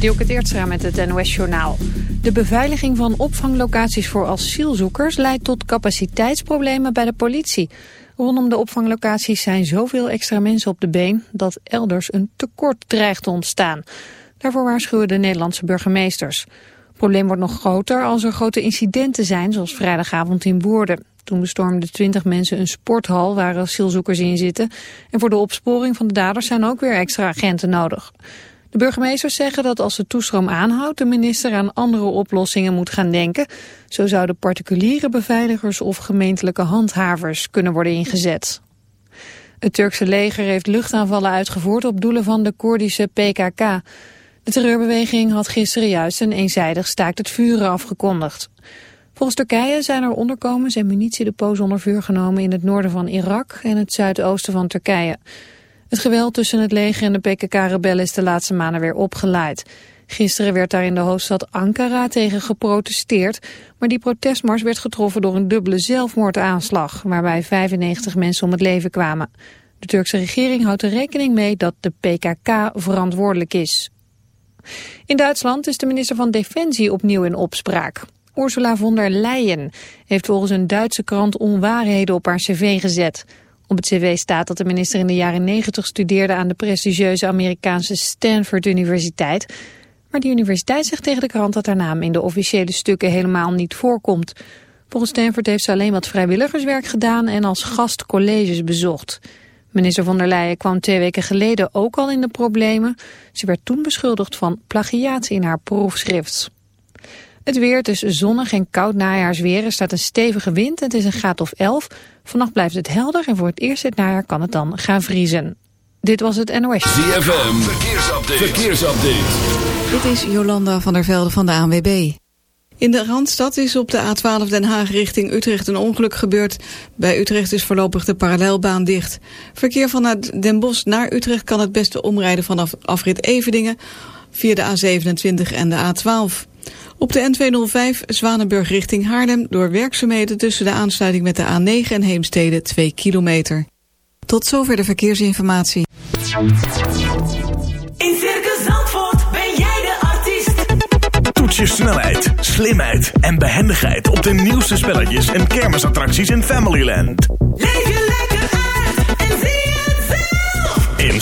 het Eertstra met het NOS-journaal. De beveiliging van opvanglocaties voor asielzoekers leidt tot capaciteitsproblemen bij de politie. Rondom de opvanglocaties zijn zoveel extra mensen op de been dat elders een tekort dreigt te ontstaan. Daarvoor waarschuwen de Nederlandse burgemeesters. Het probleem wordt nog groter als er grote incidenten zijn, zoals vrijdagavond in Woerden. Toen bestormden twintig mensen een sporthal waar asielzoekers in zitten. En voor de opsporing van de daders zijn ook weer extra agenten nodig. De burgemeesters zeggen dat als de toestroom aanhoudt... de minister aan andere oplossingen moet gaan denken. Zo zouden particuliere beveiligers of gemeentelijke handhavers kunnen worden ingezet. Het Turkse leger heeft luchtaanvallen uitgevoerd op doelen van de Koerdische PKK. De terreurbeweging had gisteren juist een eenzijdig staakt het vuren afgekondigd. Volgens Turkije zijn er onderkomens en munitiedepots onder vuur genomen in het noorden van Irak en het zuidoosten van Turkije. Het geweld tussen het leger en de PKK-rebellen is de laatste maanden weer opgeleid. Gisteren werd daar in de hoofdstad Ankara tegen geprotesteerd, maar die protestmars werd getroffen door een dubbele zelfmoordaanslag, waarbij 95 mensen om het leven kwamen. De Turkse regering houdt er rekening mee dat de PKK verantwoordelijk is. In Duitsland is de minister van Defensie opnieuw in opspraak. Ursula von der Leyen heeft volgens een Duitse krant onwaarheden op haar cv gezet. Op het cv staat dat de minister in de jaren 90 studeerde aan de prestigieuze Amerikaanse Stanford Universiteit. Maar die universiteit zegt tegen de krant dat haar naam in de officiële stukken helemaal niet voorkomt. Volgens Stanford heeft ze alleen wat vrijwilligerswerk gedaan en als gast colleges bezocht. Minister von der Leyen kwam twee weken geleden ook al in de problemen. Ze werd toen beschuldigd van plagiaat in haar proefschrift. Het weer, het is zonnig en koud najaarsweer. Er staat een stevige wind en het is een graad of 11. Vannacht blijft het helder en voor het eerst dit najaar kan het dan gaan vriezen. Dit was het NOS. ZFM, verkeersupdate. verkeersupdate. Dit is Jolanda van der Velde van de ANWB. In de Randstad is op de A12 Den Haag richting Utrecht een ongeluk gebeurd. Bij Utrecht is voorlopig de parallelbaan dicht. Verkeer vanuit Den Bosch naar Utrecht kan het beste omrijden vanaf afrit Evedingen... via de A27 en de A12. Op de N205 Zwanenburg richting Haarlem door werkzaamheden tussen de aansluiting met de A9 en Heemstede 2 kilometer. Tot zover de verkeersinformatie. In Circus Zandvoort ben jij de artiest. Toets je snelheid, slimheid en behendigheid op de nieuwste spelletjes en kermisattracties in Familyland. Leef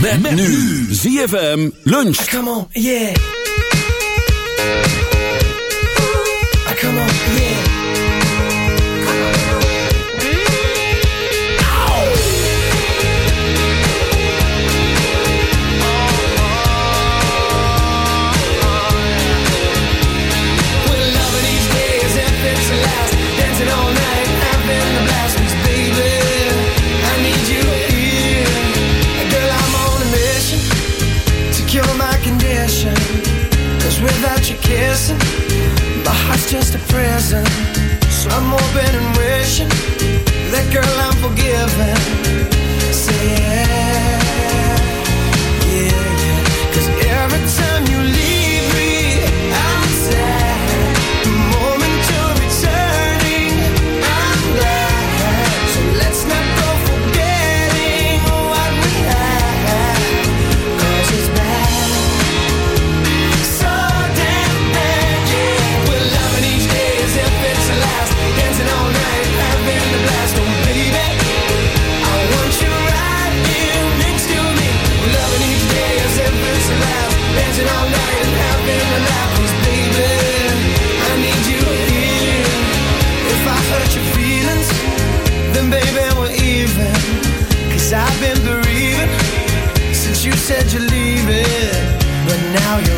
Met, met nu. ZFM lunch. Come on, yeah. Prison. So I'm hoping and wishing that girl I'm been bereaving since you said you're leaving, but now you're.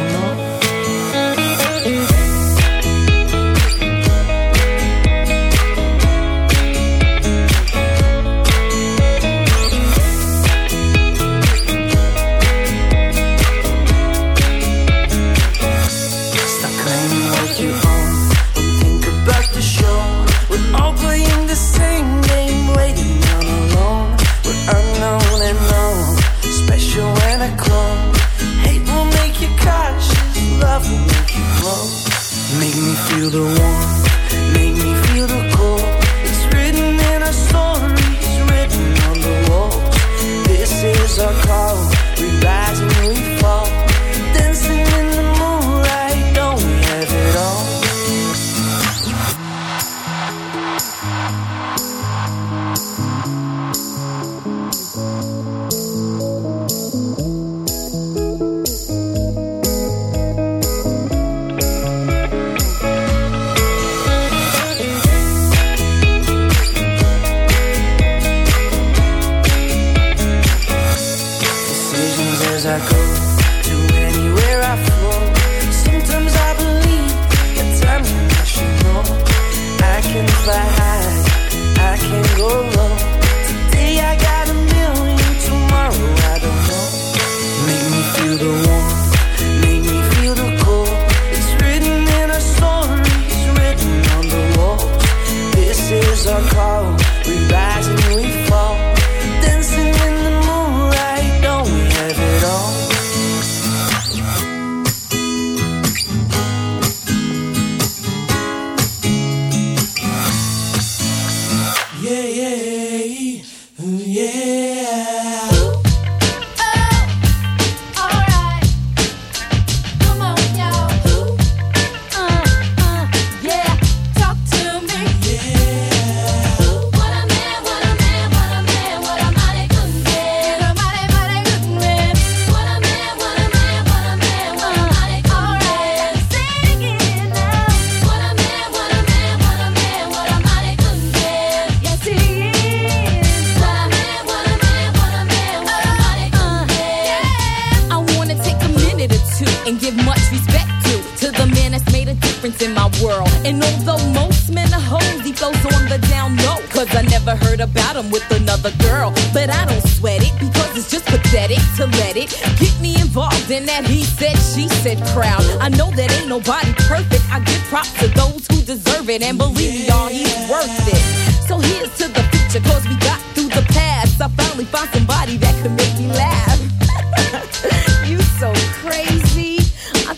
the one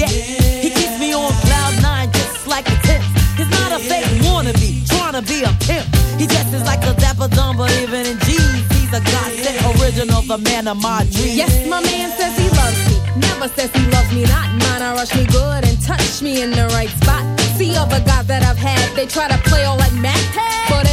yet. He keeps me on cloud nine just like a tip. He's not a fake wannabe, trying to be a pimp. He dresses like a Dapper Dan, but even in jeans, he's a godsend original, the man of my dreams. Yes, my man says he loves me. Never says he loves me not. Mine, I rush me good and touch me in the right spot. See all the guys that I've had, they try to play all like Matt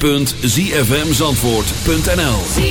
www.zfmzandvoort.nl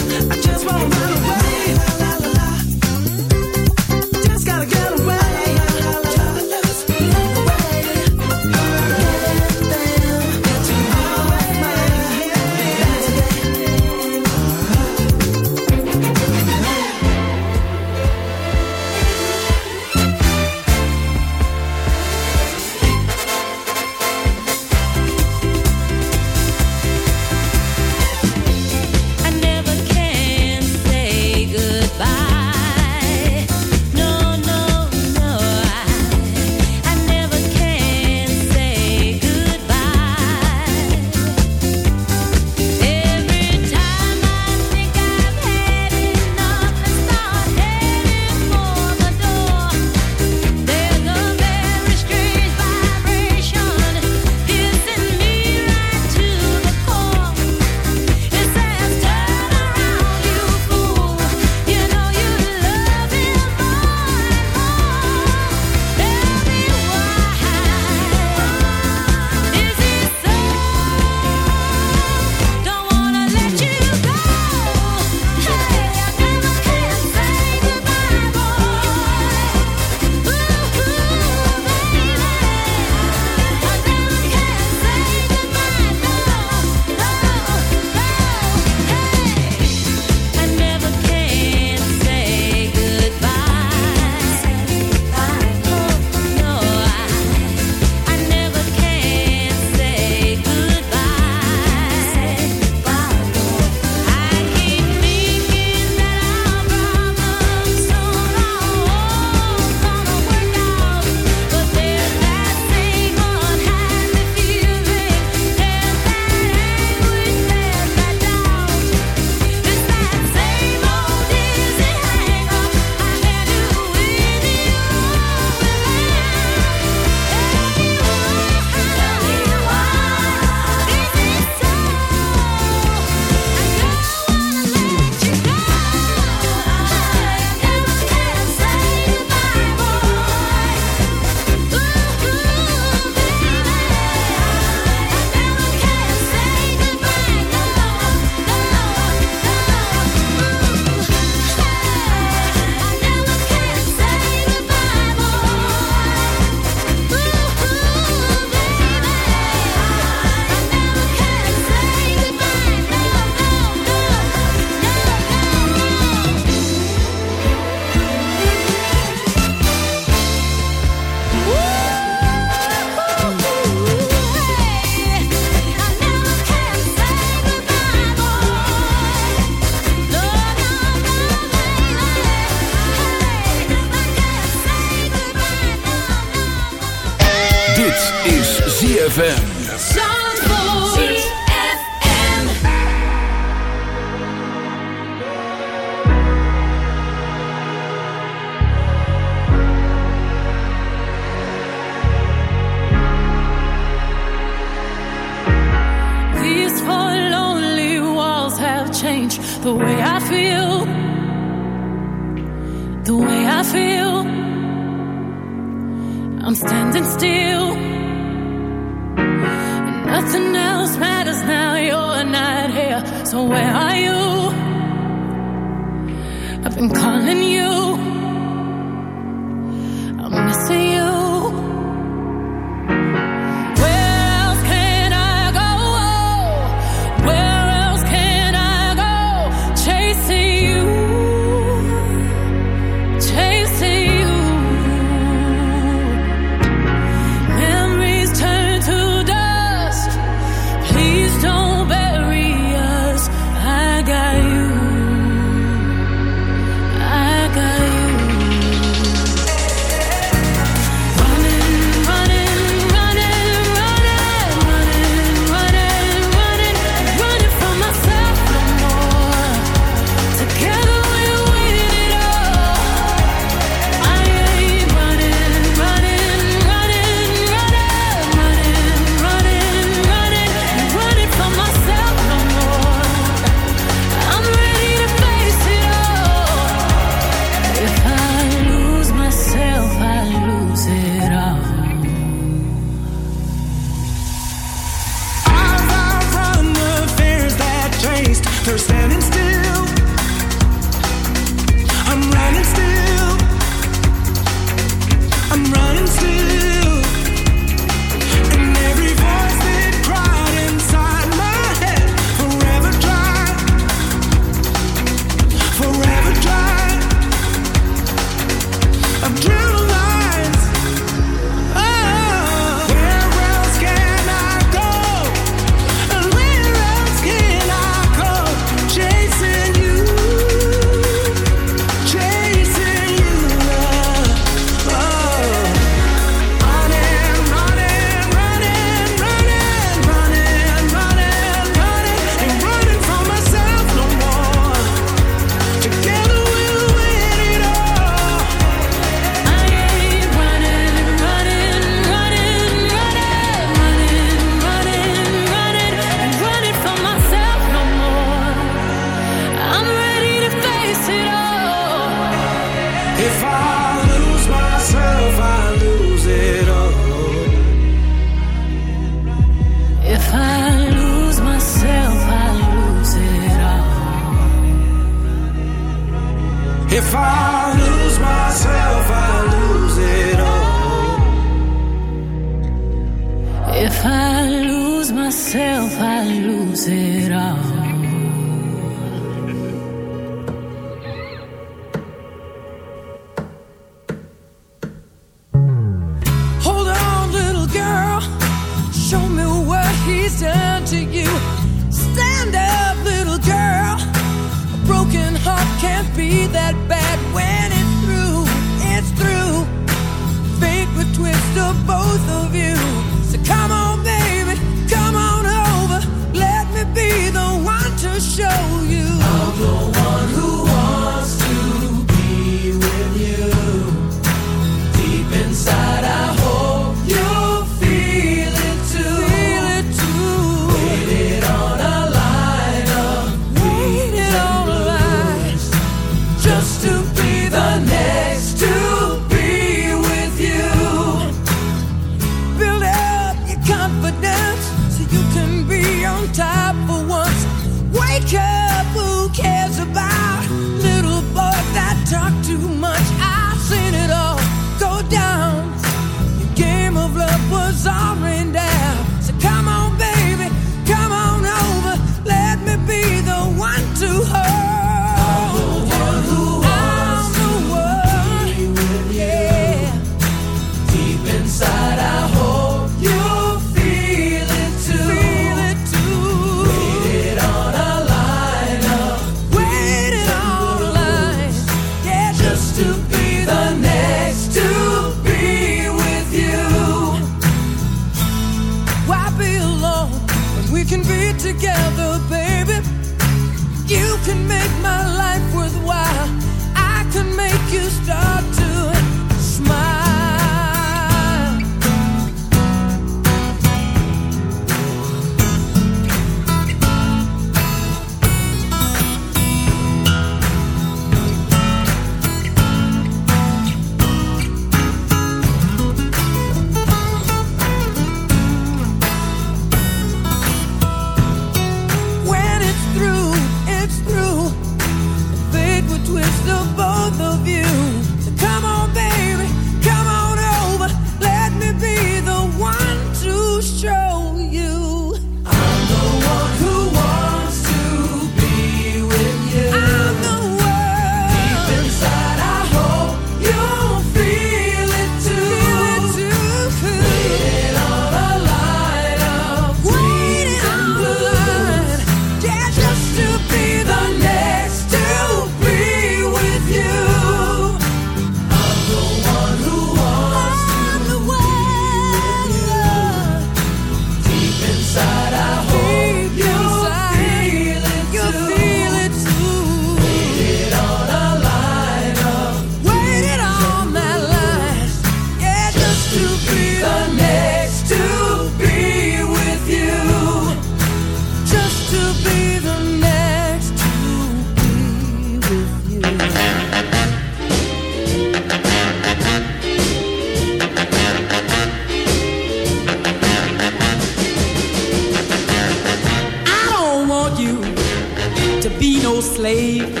slave.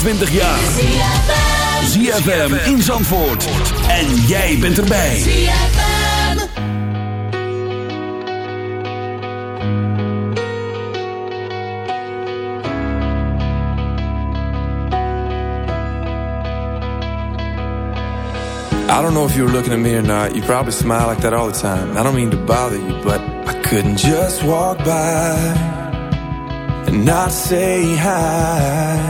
25 jaar. ZFM in Zandvoort. En jij bent erbij. I don't know if you were looking at me or not. You probably smile like that all the time. I don't mean to bother you, but I couldn't just walk by and not say hi.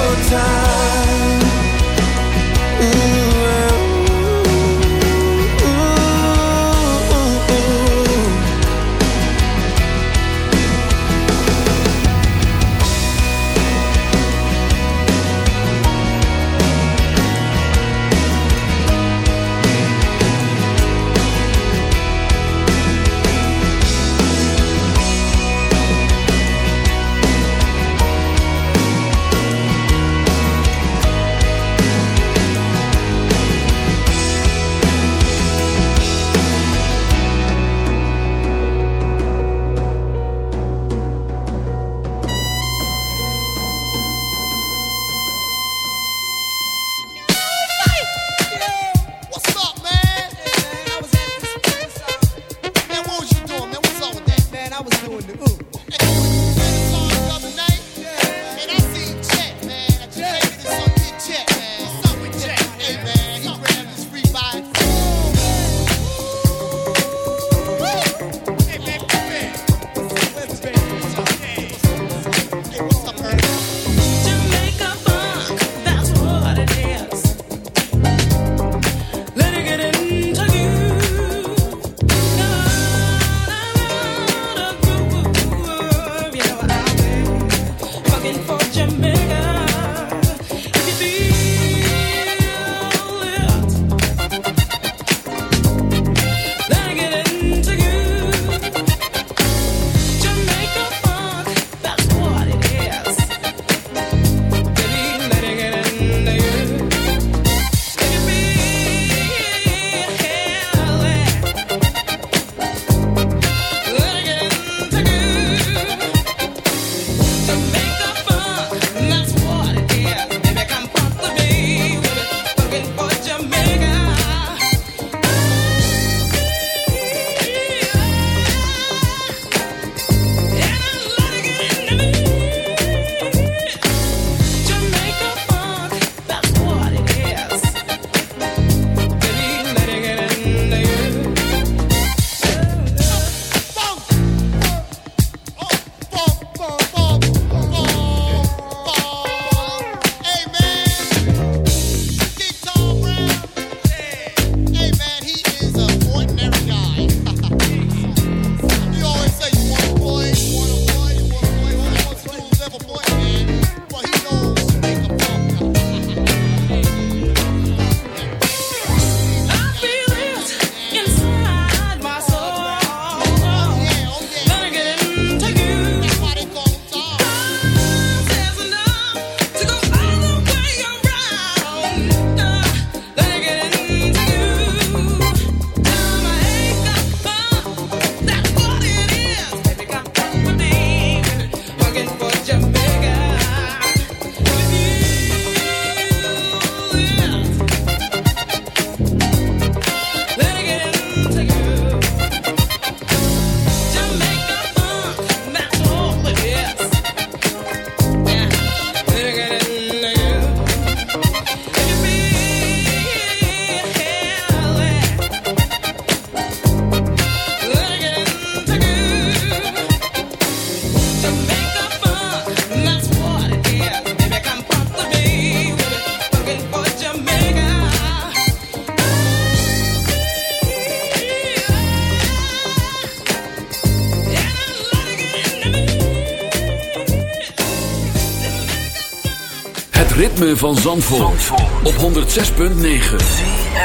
van Zandvoort, Zandvoort. op 106.9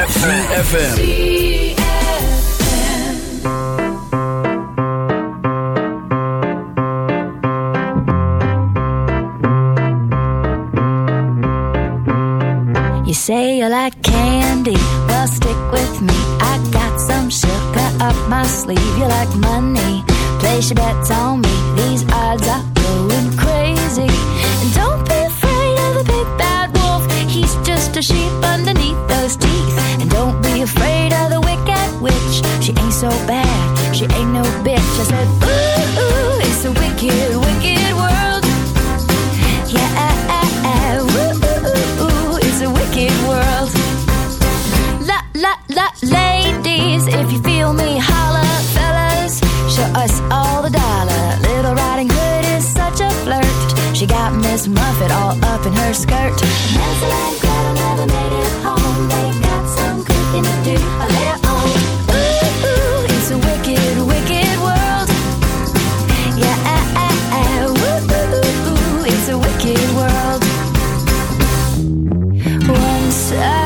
CFFM You say you like candy, well stick with me. I got some sugar up my sleeve. You like money, place your bets on me Miss Muffet all up in her skirt. Nancy and Gretel never made it home. They got some cooking to do. Ooh, ooh, it's a wicked, wicked world. Yeah, ah, ah, ah. Ooh, ooh, ooh, it's a wicked world. Once I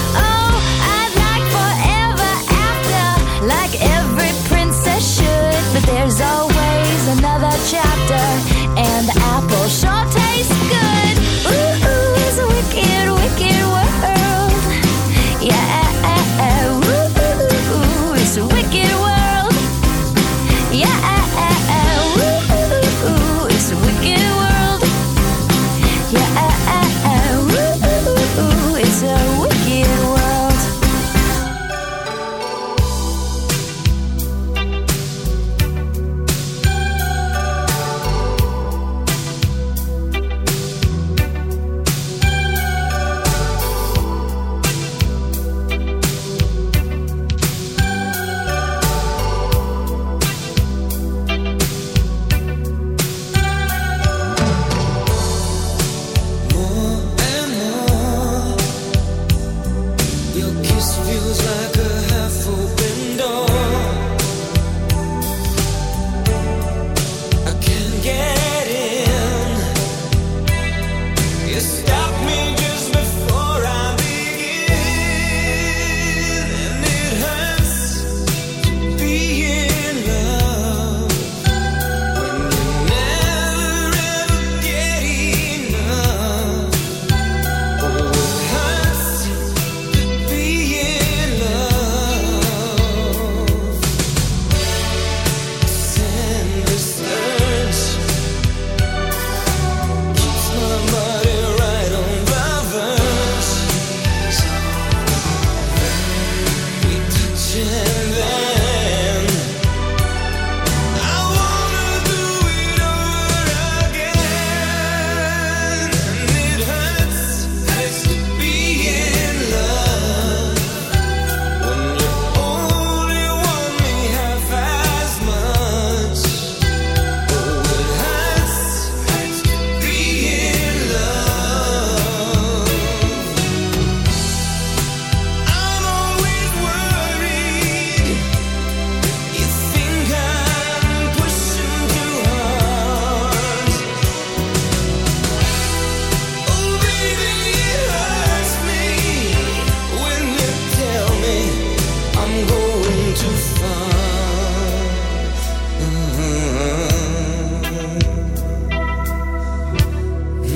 Пусть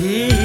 Yeah.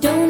Don't